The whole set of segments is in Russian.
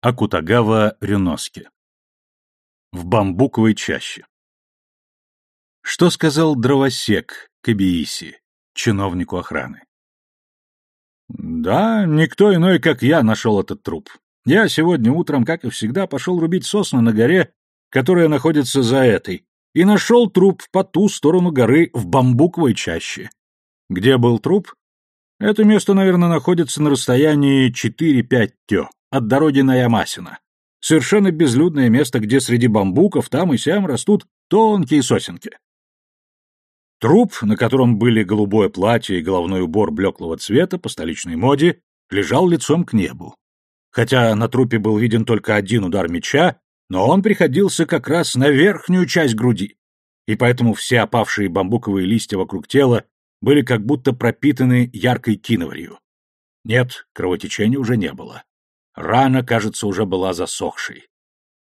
Акутагава Рюноски. В бамбуковой чаще. Что сказал дровосек Кабииси, чиновнику охраны? Да, никто иной, как я, нашел этот труп. Я сегодня утром, как и всегда, пошел рубить сосны на горе, которая находится за этой, и нашел труп по ту сторону горы в бамбуковой чаще. Где был труп? Это место, наверное, находится на расстоянии 4-5 тё от дороги на Ямасина. Совершенно безлюдное место, где среди бамбуков там и сям растут тонкие сосенки. Труп, на котором были голубое платье и головной убор блеклого цвета по столичной моде, лежал лицом к небу. Хотя на трупе был виден только один удар меча, но он приходился как раз на верхнюю часть груди, и поэтому все опавшие бамбуковые листья вокруг тела были как будто пропитаны яркой киноварью. Нет, кровотечения уже не было. Рана, кажется, уже была засохшей.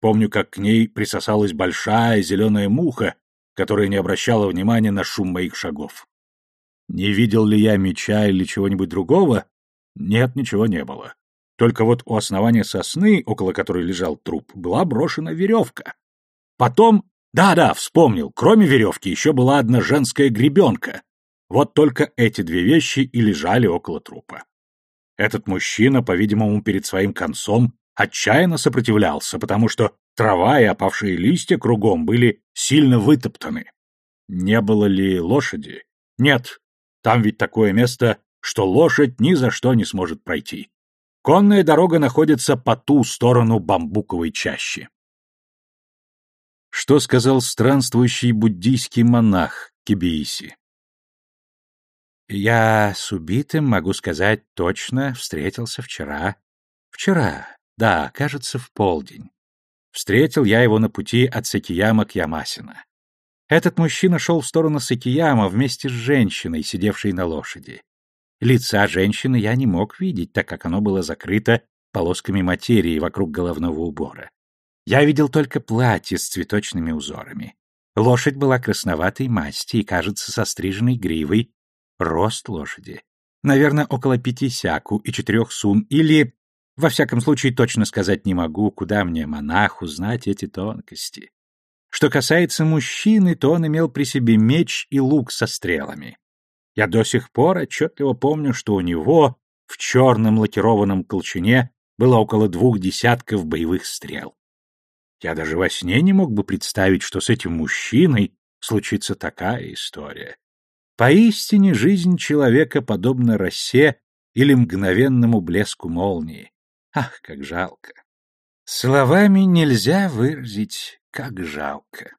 Помню, как к ней присосалась большая зеленая муха, которая не обращала внимания на шум моих шагов. Не видел ли я меча или чего-нибудь другого? Нет, ничего не было. Только вот у основания сосны, около которой лежал труп, была брошена веревка. Потом... Да-да, вспомнил, кроме веревки еще была одна женская гребенка. Вот только эти две вещи и лежали около трупа. Этот мужчина, по-видимому, перед своим концом отчаянно сопротивлялся, потому что трава и опавшие листья кругом были сильно вытоптаны. Не было ли лошади? Нет. Там ведь такое место, что лошадь ни за что не сможет пройти. Конная дорога находится по ту сторону бамбуковой чащи. Что сказал странствующий буддийский монах Кибииси? Я с убитым, могу сказать точно, встретился вчера. Вчера, да, кажется, в полдень. Встретил я его на пути от Сакияма к Ямасина. Этот мужчина шел в сторону Сакияма вместе с женщиной, сидевшей на лошади. Лица женщины я не мог видеть, так как оно было закрыто полосками материи вокруг головного убора. Я видел только платье с цветочными узорами. Лошадь была красноватой масти и, кажется, со стриженной гривой, Рост лошади. Наверное, около пяти сяку и четырех сун, или... Во всяком случае, точно сказать не могу, куда мне, монаху, знать эти тонкости. Что касается мужчины, то он имел при себе меч и лук со стрелами. Я до сих пор отчетливо помню, что у него в черном лакированном колчане было около двух десятков боевых стрел. Я даже во сне не мог бы представить, что с этим мужчиной случится такая история. Поистине жизнь человека подобна росе или мгновенному блеску молнии. Ах, как жалко! Словами нельзя выразить, как жалко.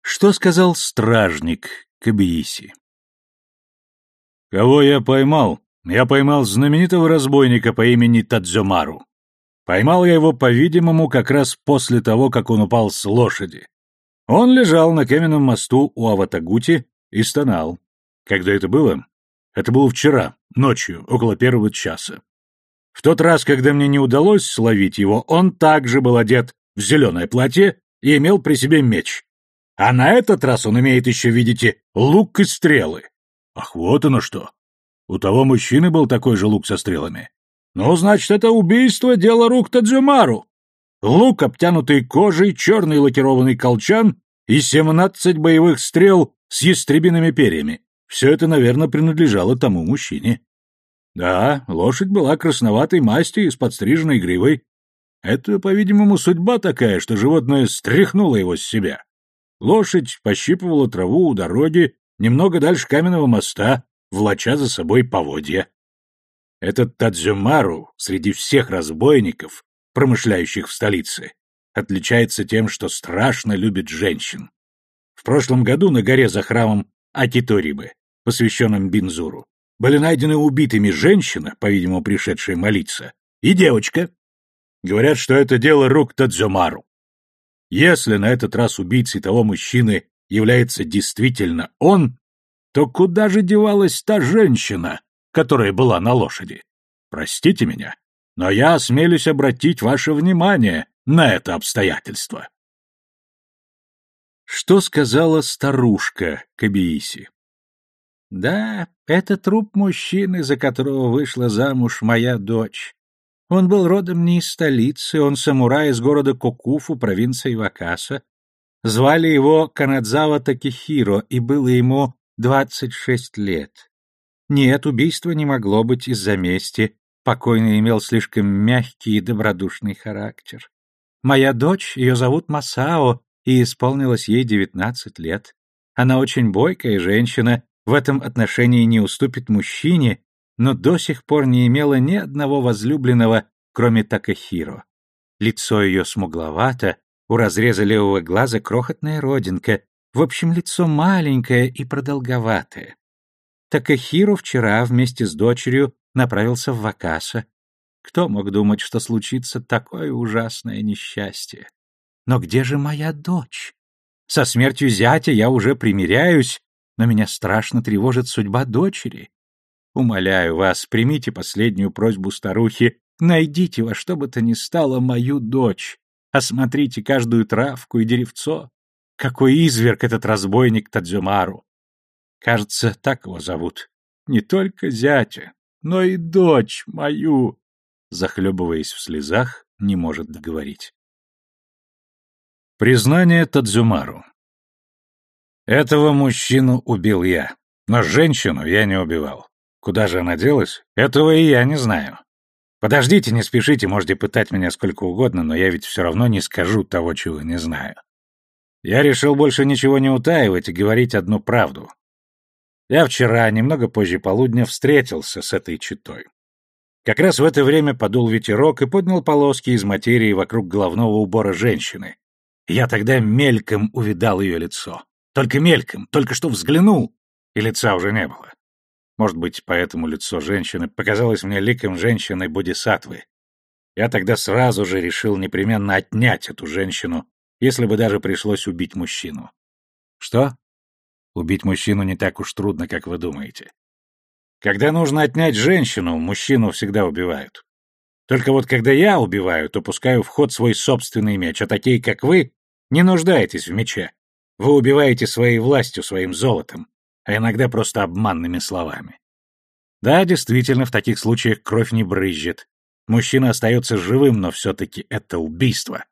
Что сказал стражник Кабииси? Кого я поймал? Я поймал знаменитого разбойника по имени Тадзюмару. Поймал я его, по-видимому, как раз после того, как он упал с лошади. Он лежал на каменном мосту у Аватагути и стонал. Когда это было? Это было вчера, ночью, около первого часа. В тот раз, когда мне не удалось словить его, он также был одет в зеленое платье и имел при себе меч. А на этот раз он имеет еще, видите, лук и стрелы. Ах, вот оно что. У того мужчины был такой же лук со стрелами. Ну, значит, это убийство — дело рук Таджимару. Лук, обтянутый кожей, черный лакированный колчан и семнадцать боевых стрел с ястребиными перьями. Все это, наверное, принадлежало тому мужчине. Да, лошадь была красноватой масти и с подстриженной гривой. Это, по-видимому, судьба такая, что животное стряхнуло его с себя. Лошадь пощипывала траву у дороги немного дальше каменного моста, влача за собой поводья. Этот Тадзюмару среди всех разбойников, промышляющих в столице, отличается тем, что страшно любит женщин. В прошлом году на горе за храмом Акиторибы, посвященном Бинзуру, были найдены убитыми женщина, по-видимому, пришедшая молиться, и девочка. Говорят, что это дело рук Тадзюмару. Если на этот раз убийцей того мужчины является действительно он, то куда же девалась та женщина, которая была на лошади? Простите меня, но я осмелюсь обратить ваше внимание на это обстоятельство. Что сказала старушка Кабииси? Да, это труп мужчины, за которого вышла замуж моя дочь. Он был родом не из столицы, он самурай из города Кокуфу, провинции Вакаса. Звали его Канадзава Такихиро, и было ему двадцать шесть лет. Нет, убийство не могло быть из-за мести, покойный имел слишком мягкий и добродушный характер. Моя дочь, ее зовут Масао, и исполнилось ей девятнадцать лет. Она очень бойкая женщина, в этом отношении не уступит мужчине, но до сих пор не имела ни одного возлюбленного, кроме Такахиро. Лицо ее смугловато, у разреза левого глаза крохотная родинка, в общем, лицо маленькое и продолговатое. Такахиро вчера вместе с дочерью направился в Вакаса. Кто мог думать, что случится такое ужасное несчастье? Но где же моя дочь? Со смертью зятя я уже примиряюсь, но меня страшно тревожит судьба дочери. Умоляю вас, примите последнюю просьбу старухи, найдите во что бы то ни стало мою дочь. Осмотрите каждую травку и деревцо. Какой изверг этот разбойник Тадзюмару! Кажется, так его зовут. Не только зятя, но и дочь мою. Захлебываясь в слезах, не может договорить. Признание Тадзюмару Этого мужчину убил я, но женщину я не убивал. Куда же она делась? Этого и я не знаю. Подождите, не спешите, можете пытать меня сколько угодно, но я ведь все равно не скажу того, чего не знаю. Я решил больше ничего не утаивать и говорить одну правду. Я вчера, немного позже полудня, встретился с этой читой. Как раз в это время подул ветерок и поднял полоски из материи вокруг головного убора женщины. Я тогда мельком увидал ее лицо. Только мельком, только что взглянул, и лица уже не было. Может быть, поэтому лицо женщины показалось мне ликом женщины Бодисатвы. Я тогда сразу же решил непременно отнять эту женщину, если бы даже пришлось убить мужчину. Что? Убить мужчину не так уж трудно, как вы думаете. Когда нужно отнять женщину, мужчину всегда убивают. Только вот когда я убиваю, то пускаю в ход свой собственный меч, а такие, как вы, не нуждаетесь в мече. Вы убиваете своей властью, своим золотом а иногда просто обманными словами. Да, действительно, в таких случаях кровь не брызжет. Мужчина остается живым, но все-таки это убийство.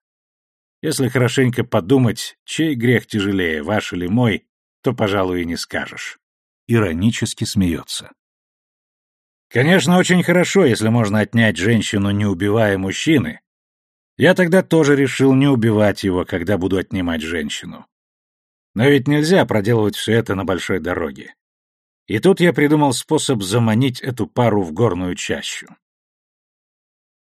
Если хорошенько подумать, чей грех тяжелее, ваш или мой, то, пожалуй, и не скажешь. Иронически смеется. Конечно, очень хорошо, если можно отнять женщину, не убивая мужчины. Я тогда тоже решил не убивать его, когда буду отнимать женщину. Но ведь нельзя проделывать все это на большой дороге. И тут я придумал способ заманить эту пару в горную чащу.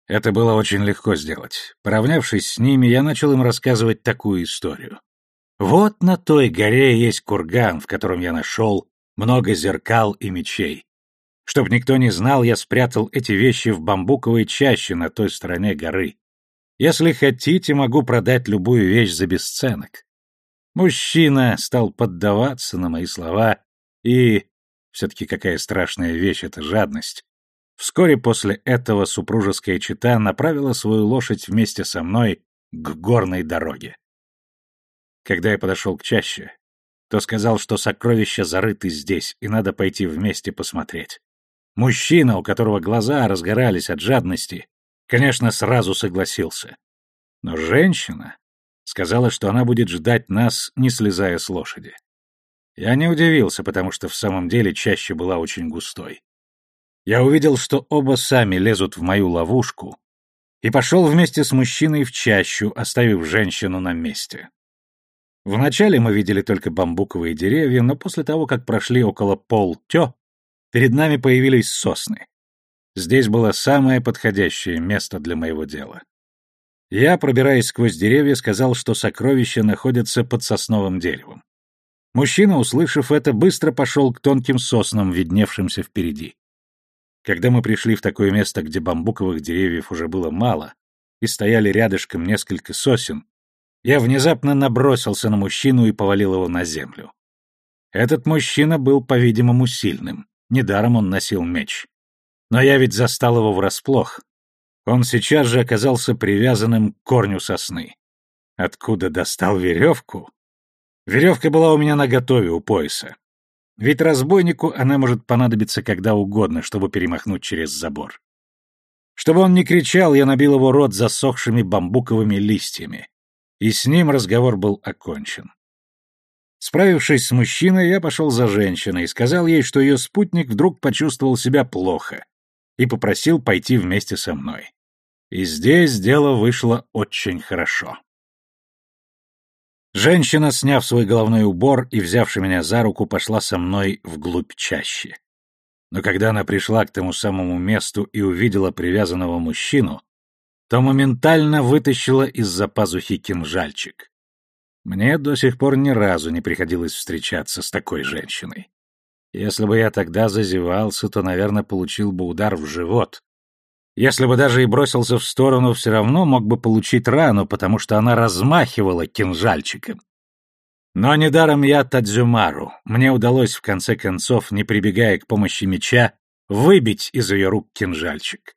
Это было очень легко сделать. Поравнявшись с ними, я начал им рассказывать такую историю. Вот на той горе есть курган, в котором я нашел много зеркал и мечей. Чтоб никто не знал, я спрятал эти вещи в бамбуковой чаще на той стороне горы. Если хотите, могу продать любую вещь за бесценок. Мужчина стал поддаваться на мои слова, и... Все-таки какая страшная вещь эта жадность. Вскоре после этого супружеская чита направила свою лошадь вместе со мной к горной дороге. Когда я подошел к чаще, то сказал, что сокровища зарыты здесь, и надо пойти вместе посмотреть. Мужчина, у которого глаза разгорались от жадности, конечно, сразу согласился. Но женщина, Сказала, что она будет ждать нас, не слезая с лошади. Я не удивился, потому что в самом деле чаще была очень густой. Я увидел, что оба сами лезут в мою ловушку, и пошел вместе с мужчиной в чащу, оставив женщину на месте. Вначале мы видели только бамбуковые деревья, но после того, как прошли около пол-тё, перед нами появились сосны. Здесь было самое подходящее место для моего дела. Я, пробираясь сквозь деревья, сказал, что сокровища находятся под сосновым деревом. Мужчина, услышав это, быстро пошел к тонким соснам, видневшимся впереди. Когда мы пришли в такое место, где бамбуковых деревьев уже было мало, и стояли рядышком несколько сосен, я внезапно набросился на мужчину и повалил его на землю. Этот мужчина был, по-видимому, сильным. Недаром он носил меч. Но я ведь застал его врасплох, он сейчас же оказался привязанным к корню сосны. Откуда достал веревку? Веревка была у меня наготове у пояса. Ведь разбойнику она может понадобиться когда угодно, чтобы перемахнуть через забор. Чтобы он не кричал, я набил его рот засохшими бамбуковыми листьями. И с ним разговор был окончен. Справившись с мужчиной, я пошел за женщиной и сказал ей, что ее спутник вдруг почувствовал себя плохо и попросил пойти вместе со мной. И здесь дело вышло очень хорошо. Женщина, сняв свой головной убор и взявши меня за руку, пошла со мной вглубь чаще. Но когда она пришла к тому самому месту и увидела привязанного мужчину, то моментально вытащила из-за пазухи кинжальчик. Мне до сих пор ни разу не приходилось встречаться с такой женщиной. Если бы я тогда зазевался, то, наверное, получил бы удар в живот, если бы даже и бросился в сторону, все равно мог бы получить рану, потому что она размахивала кинжальчиком. Но недаром я Тадзюмару. Мне удалось, в конце концов, не прибегая к помощи меча, выбить из ее рук кинжальчик.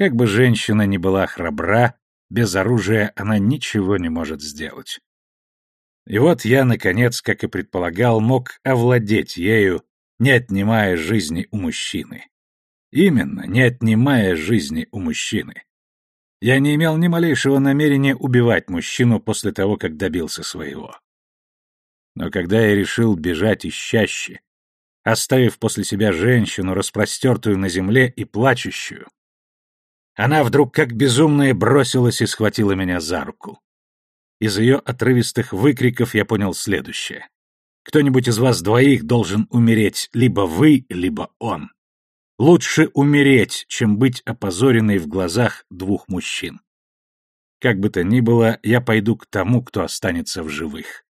Как бы женщина ни была храбра, без оружия она ничего не может сделать. И вот я, наконец, как и предполагал, мог овладеть ею, не отнимая жизни у мужчины. Именно, не отнимая жизни у мужчины. Я не имел ни малейшего намерения убивать мужчину после того, как добился своего. Но когда я решил бежать ищаще, оставив после себя женщину, распростертую на земле и плачущую, она вдруг как безумная бросилась и схватила меня за руку. Из ее отрывистых выкриков я понял следующее. Кто-нибудь из вас двоих должен умереть, либо вы, либо он. Лучше умереть, чем быть опозоренной в глазах двух мужчин. Как бы то ни было, я пойду к тому, кто останется в живых.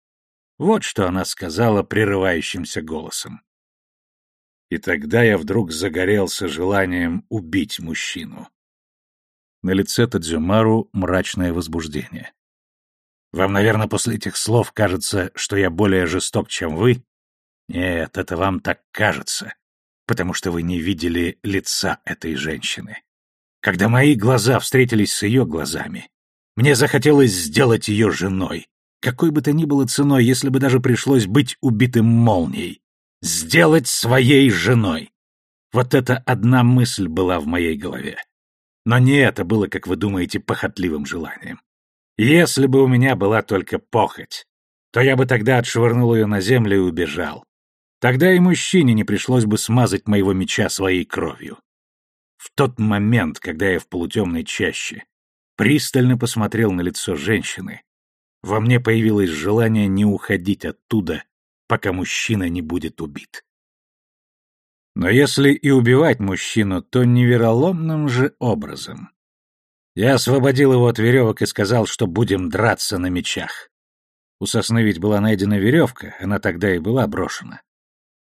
Вот что она сказала прерывающимся голосом. И тогда я вдруг загорелся желанием убить мужчину. На лице Тадзюмару мрачное возбуждение. Вам, наверное, после этих слов кажется, что я более жесток, чем вы? Нет, это вам так кажется потому что вы не видели лица этой женщины. Когда мои глаза встретились с ее глазами, мне захотелось сделать ее женой, какой бы то ни было ценой, если бы даже пришлось быть убитым молнией. Сделать своей женой. Вот эта одна мысль была в моей голове. Но не это было, как вы думаете, похотливым желанием. Если бы у меня была только похоть, то я бы тогда отшвырнул ее на землю и убежал. Тогда и мужчине не пришлось бы смазать моего меча своей кровью. В тот момент, когда я в полутемной чаще пристально посмотрел на лицо женщины, во мне появилось желание не уходить оттуда, пока мужчина не будет убит. Но если и убивать мужчину, то невероломным же образом. Я освободил его от веревок и сказал, что будем драться на мечах. У сосны ведь была найдена веревка, она тогда и была брошена.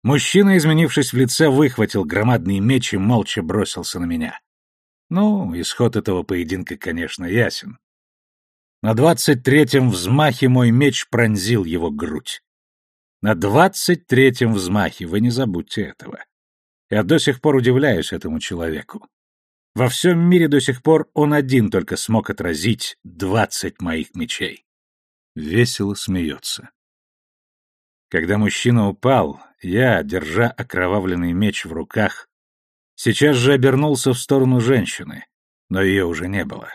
Мужчина, изменившись в лице, выхватил громадный меч и молча бросился на меня. Ну, исход этого поединка, конечно, ясен. На двадцать третьем взмахе мой меч пронзил его грудь. На двадцать третьем взмахе, вы не забудьте этого. Я до сих пор удивляюсь этому человеку. Во всем мире до сих пор он один только смог отразить двадцать моих мечей. Весело смеется. Когда мужчина упал, я, держа окровавленный меч в руках, сейчас же обернулся в сторону женщины, но ее уже не было.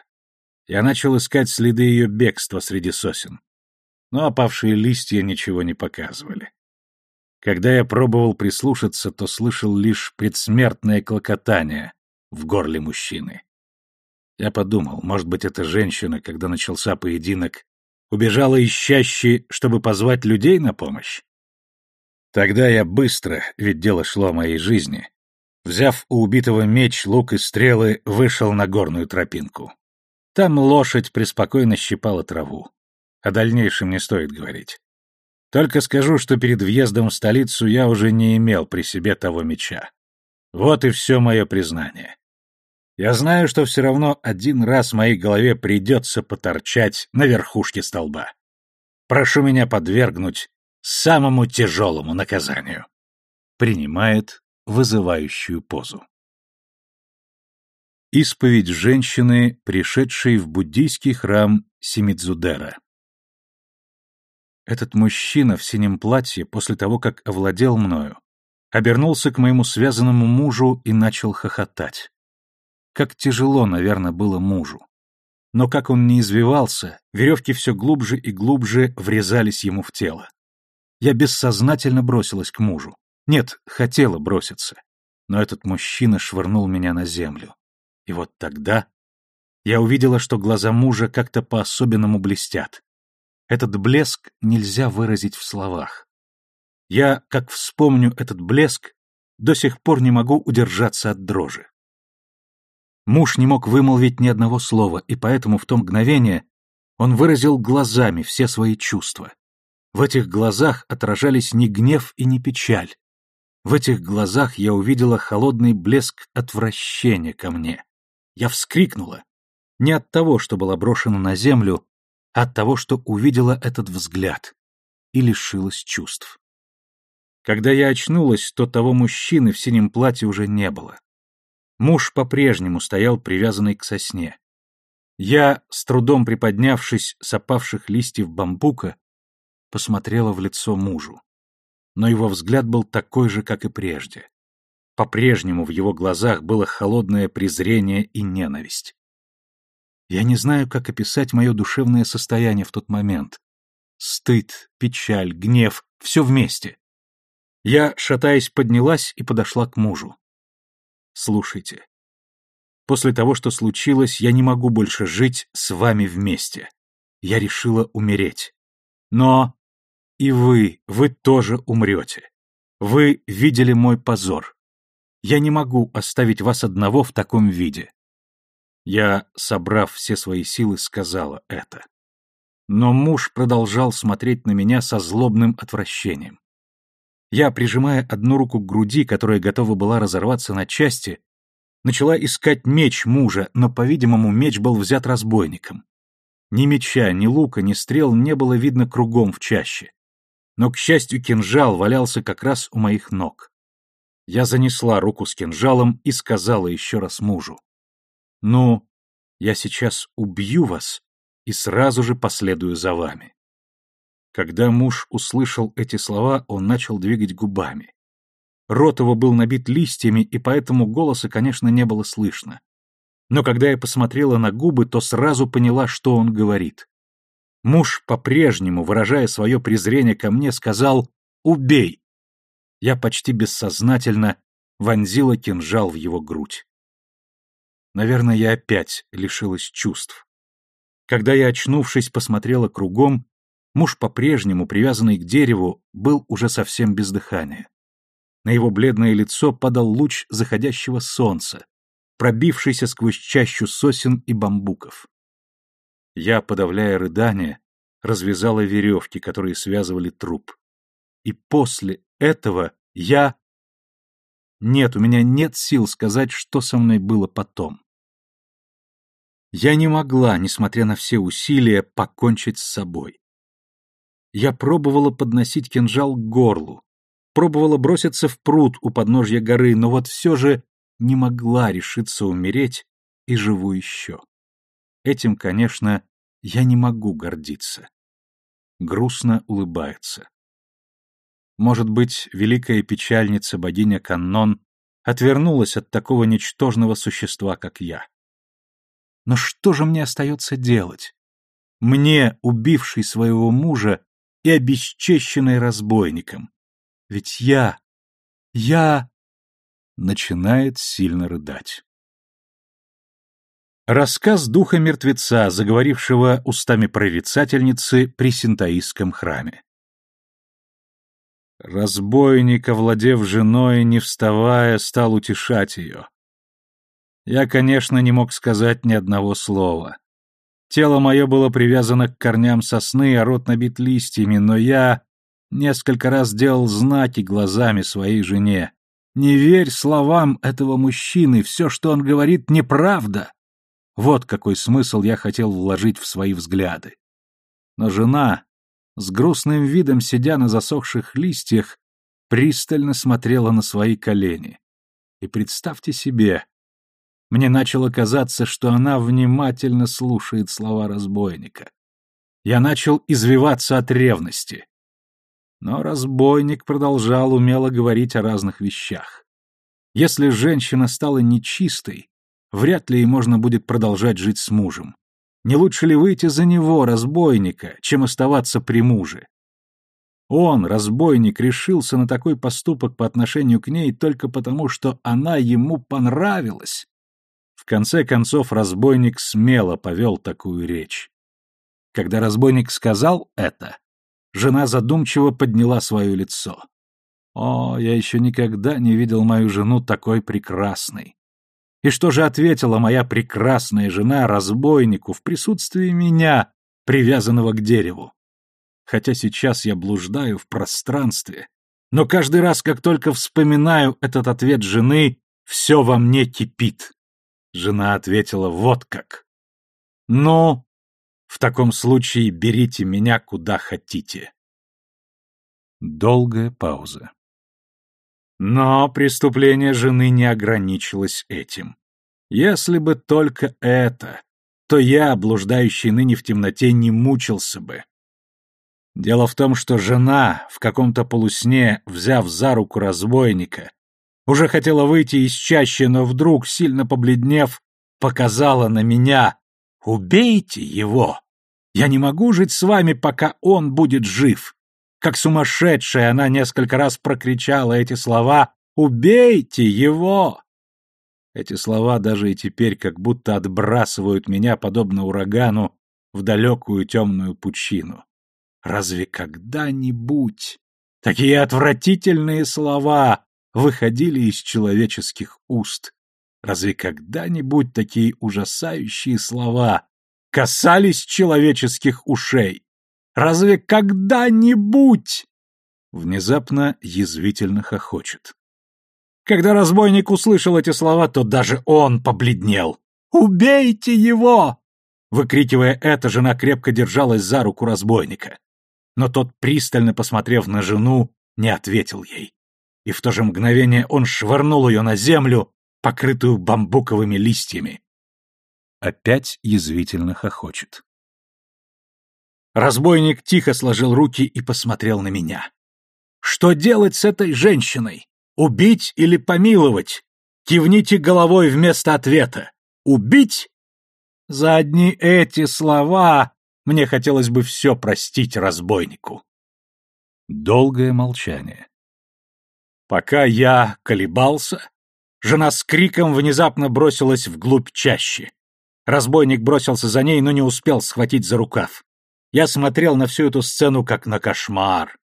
Я начал искать следы ее бегства среди сосен, но опавшие листья ничего не показывали. Когда я пробовал прислушаться, то слышал лишь предсмертное клокотание в горле мужчины. Я подумал, может быть, эта женщина, когда начался поединок, убежала ищащей, чтобы позвать людей на помощь? Тогда я быстро, ведь дело шло о моей жизни, взяв у убитого меч, лук и стрелы, вышел на горную тропинку. Там лошадь преспокойно щипала траву. О дальнейшем не стоит говорить. Только скажу, что перед въездом в столицу я уже не имел при себе того меча. Вот и все мое признание. Я знаю, что все равно один раз моей голове придется поторчать на верхушке столба. Прошу меня подвергнуть самому тяжелому наказанию. Принимает вызывающую позу. Исповедь женщины, пришедшей в буддийский храм Симидзудера. Этот мужчина в синем платье, после того, как овладел мною, обернулся к моему связанному мужу и начал хохотать. Как тяжело, наверное, было мужу. Но как он не извивался, веревки все глубже и глубже врезались ему в тело. Я бессознательно бросилась к мужу. Нет, хотела броситься. Но этот мужчина швырнул меня на землю. И вот тогда я увидела, что глаза мужа как-то по-особенному блестят. Этот блеск нельзя выразить в словах. Я, как вспомню этот блеск, до сих пор не могу удержаться от дрожи. Муж не мог вымолвить ни одного слова, и поэтому в то мгновение он выразил глазами все свои чувства. В этих глазах отражались не гнев и не печаль. В этих глазах я увидела холодный блеск отвращения ко мне. Я вскрикнула. Не от того, что была брошена на землю, от того, что увидела этот взгляд и лишилась чувств. Когда я очнулась, то того мужчины в синем платье уже не было. Муж по-прежнему стоял привязанный к сосне. Я, с трудом приподнявшись с опавших листьев бамбука, посмотрела в лицо мужу. Но его взгляд был такой же, как и прежде. По-прежнему в его глазах было холодное презрение и ненависть. Я не знаю, как описать мое душевное состояние в тот момент. Стыд, печаль, гнев — все вместе. Я, шатаясь, поднялась и подошла к мужу. Слушайте. После того, что случилось, я не могу больше жить с вами вместе. Я решила умереть. Но и вы, вы тоже умрете. Вы видели мой позор. Я не могу оставить вас одного в таком виде. Я, собрав все свои силы, сказала это. Но муж продолжал смотреть на меня со злобным отвращением. Я, прижимая одну руку к груди, которая готова была разорваться на части, начала искать меч мужа, но, по-видимому, меч был взят разбойником. Ни меча, ни лука, ни стрел не было видно кругом в чаще. Но, к счастью, кинжал валялся как раз у моих ног. Я занесла руку с кинжалом и сказала еще раз мужу. «Ну, я сейчас убью вас и сразу же последую за вами». Когда муж услышал эти слова, он начал двигать губами. Рот его был набит листьями, и поэтому голоса, конечно, не было слышно. Но когда я посмотрела на губы, то сразу поняла, что он говорит. Муж, по-прежнему, выражая свое презрение ко мне, сказал «Убей!». Я почти бессознательно вонзила кинжал в его грудь. Наверное, я опять лишилась чувств. Когда я, очнувшись, посмотрела кругом, Муж по-прежнему, привязанный к дереву, был уже совсем без дыхания. На его бледное лицо падал луч заходящего солнца, пробившийся сквозь чащу сосен и бамбуков. Я, подавляя рыдание, развязала веревки, которые связывали труп. И после этого я... Нет, у меня нет сил сказать, что со мной было потом. Я не могла, несмотря на все усилия, покончить с собой. Я пробовала подносить кинжал к горлу, пробовала броситься в пруд у подножья горы, но вот все же не могла решиться умереть и живу еще. Этим, конечно, я не могу гордиться. Грустно улыбается. Может быть, великая печальница богиня Каннон отвернулась от такого ничтожного существа, как я. Но что же мне остается делать? Мне, убивший своего мужа, и обесчещенной разбойником. Ведь я... я... Начинает сильно рыдать. Рассказ духа мертвеца, заговорившего устами прорицательницы при синтаистском храме. Разбойник, овладев женой, не вставая, стал утешать ее. Я, конечно, не мог сказать ни одного слова. Тело мое было привязано к корням сосны, а рот набит листьями, но я несколько раз делал знаки глазами своей жене. «Не верь словам этого мужчины, все, что он говорит, неправда!» Вот какой смысл я хотел вложить в свои взгляды. Но жена, с грустным видом сидя на засохших листьях, пристально смотрела на свои колени. И представьте себе, мне начало казаться, что она внимательно слушает слова разбойника. Я начал извиваться от ревности. Но разбойник продолжал умело говорить о разных вещах. Если женщина стала нечистой, вряд ли ей можно будет продолжать жить с мужем. Не лучше ли выйти за него, разбойника, чем оставаться при муже? Он, разбойник, решился на такой поступок по отношению к ней только потому, что она ему понравилась. В конце концов, разбойник смело повел такую речь. Когда разбойник сказал это, жена задумчиво подняла свое лицо. О, я еще никогда не видел мою жену такой прекрасной. И что же ответила моя прекрасная жена разбойнику в присутствии меня, привязанного к дереву? Хотя сейчас я блуждаю в пространстве, но каждый раз, как только вспоминаю этот ответ жены, все во мне кипит. Жена ответила вот как. «Ну, в таком случае берите меня куда хотите». Долгая пауза. Но преступление жены не ограничилось этим. Если бы только это, то я, блуждающий ныне в темноте, не мучился бы. Дело в том, что жена, в каком-то полусне, взяв за руку разбойника, уже хотела выйти из чащи, но вдруг, сильно побледнев, показала на меня «Убейте его! Я не могу жить с вами, пока он будет жив!» Как сумасшедшая она несколько раз прокричала эти слова «Убейте его!» Эти слова даже и теперь как будто отбрасывают меня, подобно урагану, в далекую темную пучину. Разве когда-нибудь такие отвратительные слова выходили из человеческих уст? Разве когда-нибудь такие ужасающие слова касались человеческих ушей? Разве когда-нибудь? Внезапно язвительно хохочет. Когда разбойник услышал эти слова, то даже он побледнел. «Убейте его!» Выкрикивая это, жена крепко держалась за руку разбойника. Но тот, пристально посмотрев на жену, не ответил ей. И в то же мгновение он швырнул ее на землю, покрытую бамбуковыми листьями. Опять язвительно хохочет. Разбойник тихо сложил руки и посмотрел на меня. «Что делать с этой женщиной? Убить или помиловать? Кивните головой вместо ответа. Убить?» За одни эти слова мне хотелось бы все простить разбойнику. Долгое молчание. Пока я колебался, жена с криком внезапно бросилась вглубь чащи. Разбойник бросился за ней, но не успел схватить за рукав. Я смотрел на всю эту сцену как на кошмар.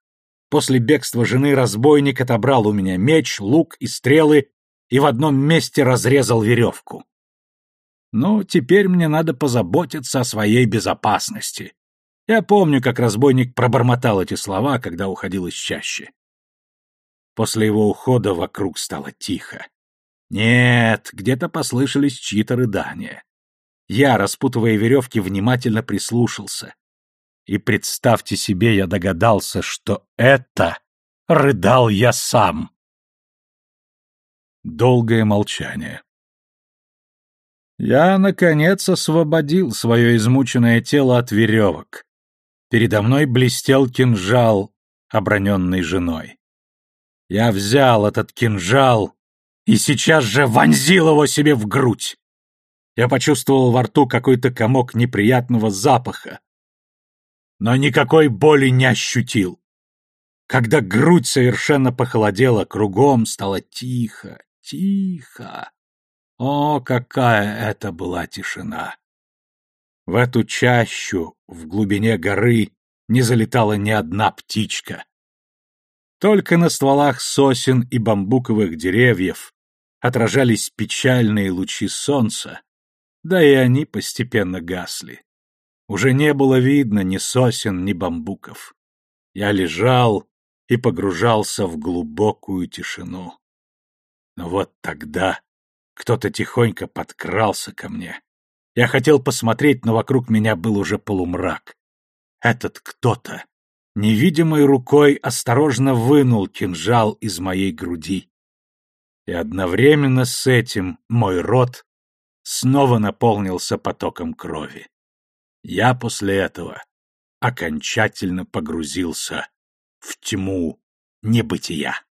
После бегства жены разбойник отобрал у меня меч, лук и стрелы и в одном месте разрезал веревку. Ну, теперь мне надо позаботиться о своей безопасности. Я помню, как разбойник пробормотал эти слова, когда уходил из чащи. После его ухода вокруг стало тихо. Нет, где-то послышались чьи-то рыдания. Я, распутывая веревки, внимательно прислушался. И представьте себе, я догадался, что это рыдал я сам. Долгое молчание. Я, наконец, освободил свое измученное тело от веревок. Передо мной блестел кинжал, оброненный женой. Я взял этот кинжал и сейчас же вонзил его себе в грудь. Я почувствовал во рту какой-то комок неприятного запаха, но никакой боли не ощутил. Когда грудь совершенно похолодела, кругом стало тихо, тихо. О, какая это была тишина! В эту чащу, в глубине горы, не залетала ни одна птичка. Только на стволах сосен и бамбуковых деревьев отражались печальные лучи солнца, да и они постепенно гасли. Уже не было видно ни сосен, ни бамбуков. Я лежал и погружался в глубокую тишину. Но вот тогда кто-то тихонько подкрался ко мне. Я хотел посмотреть, но вокруг меня был уже полумрак. Этот кто-то невидимой рукой осторожно вынул кинжал из моей груди. И одновременно с этим мой рот снова наполнился потоком крови. Я после этого окончательно погрузился в тьму небытия.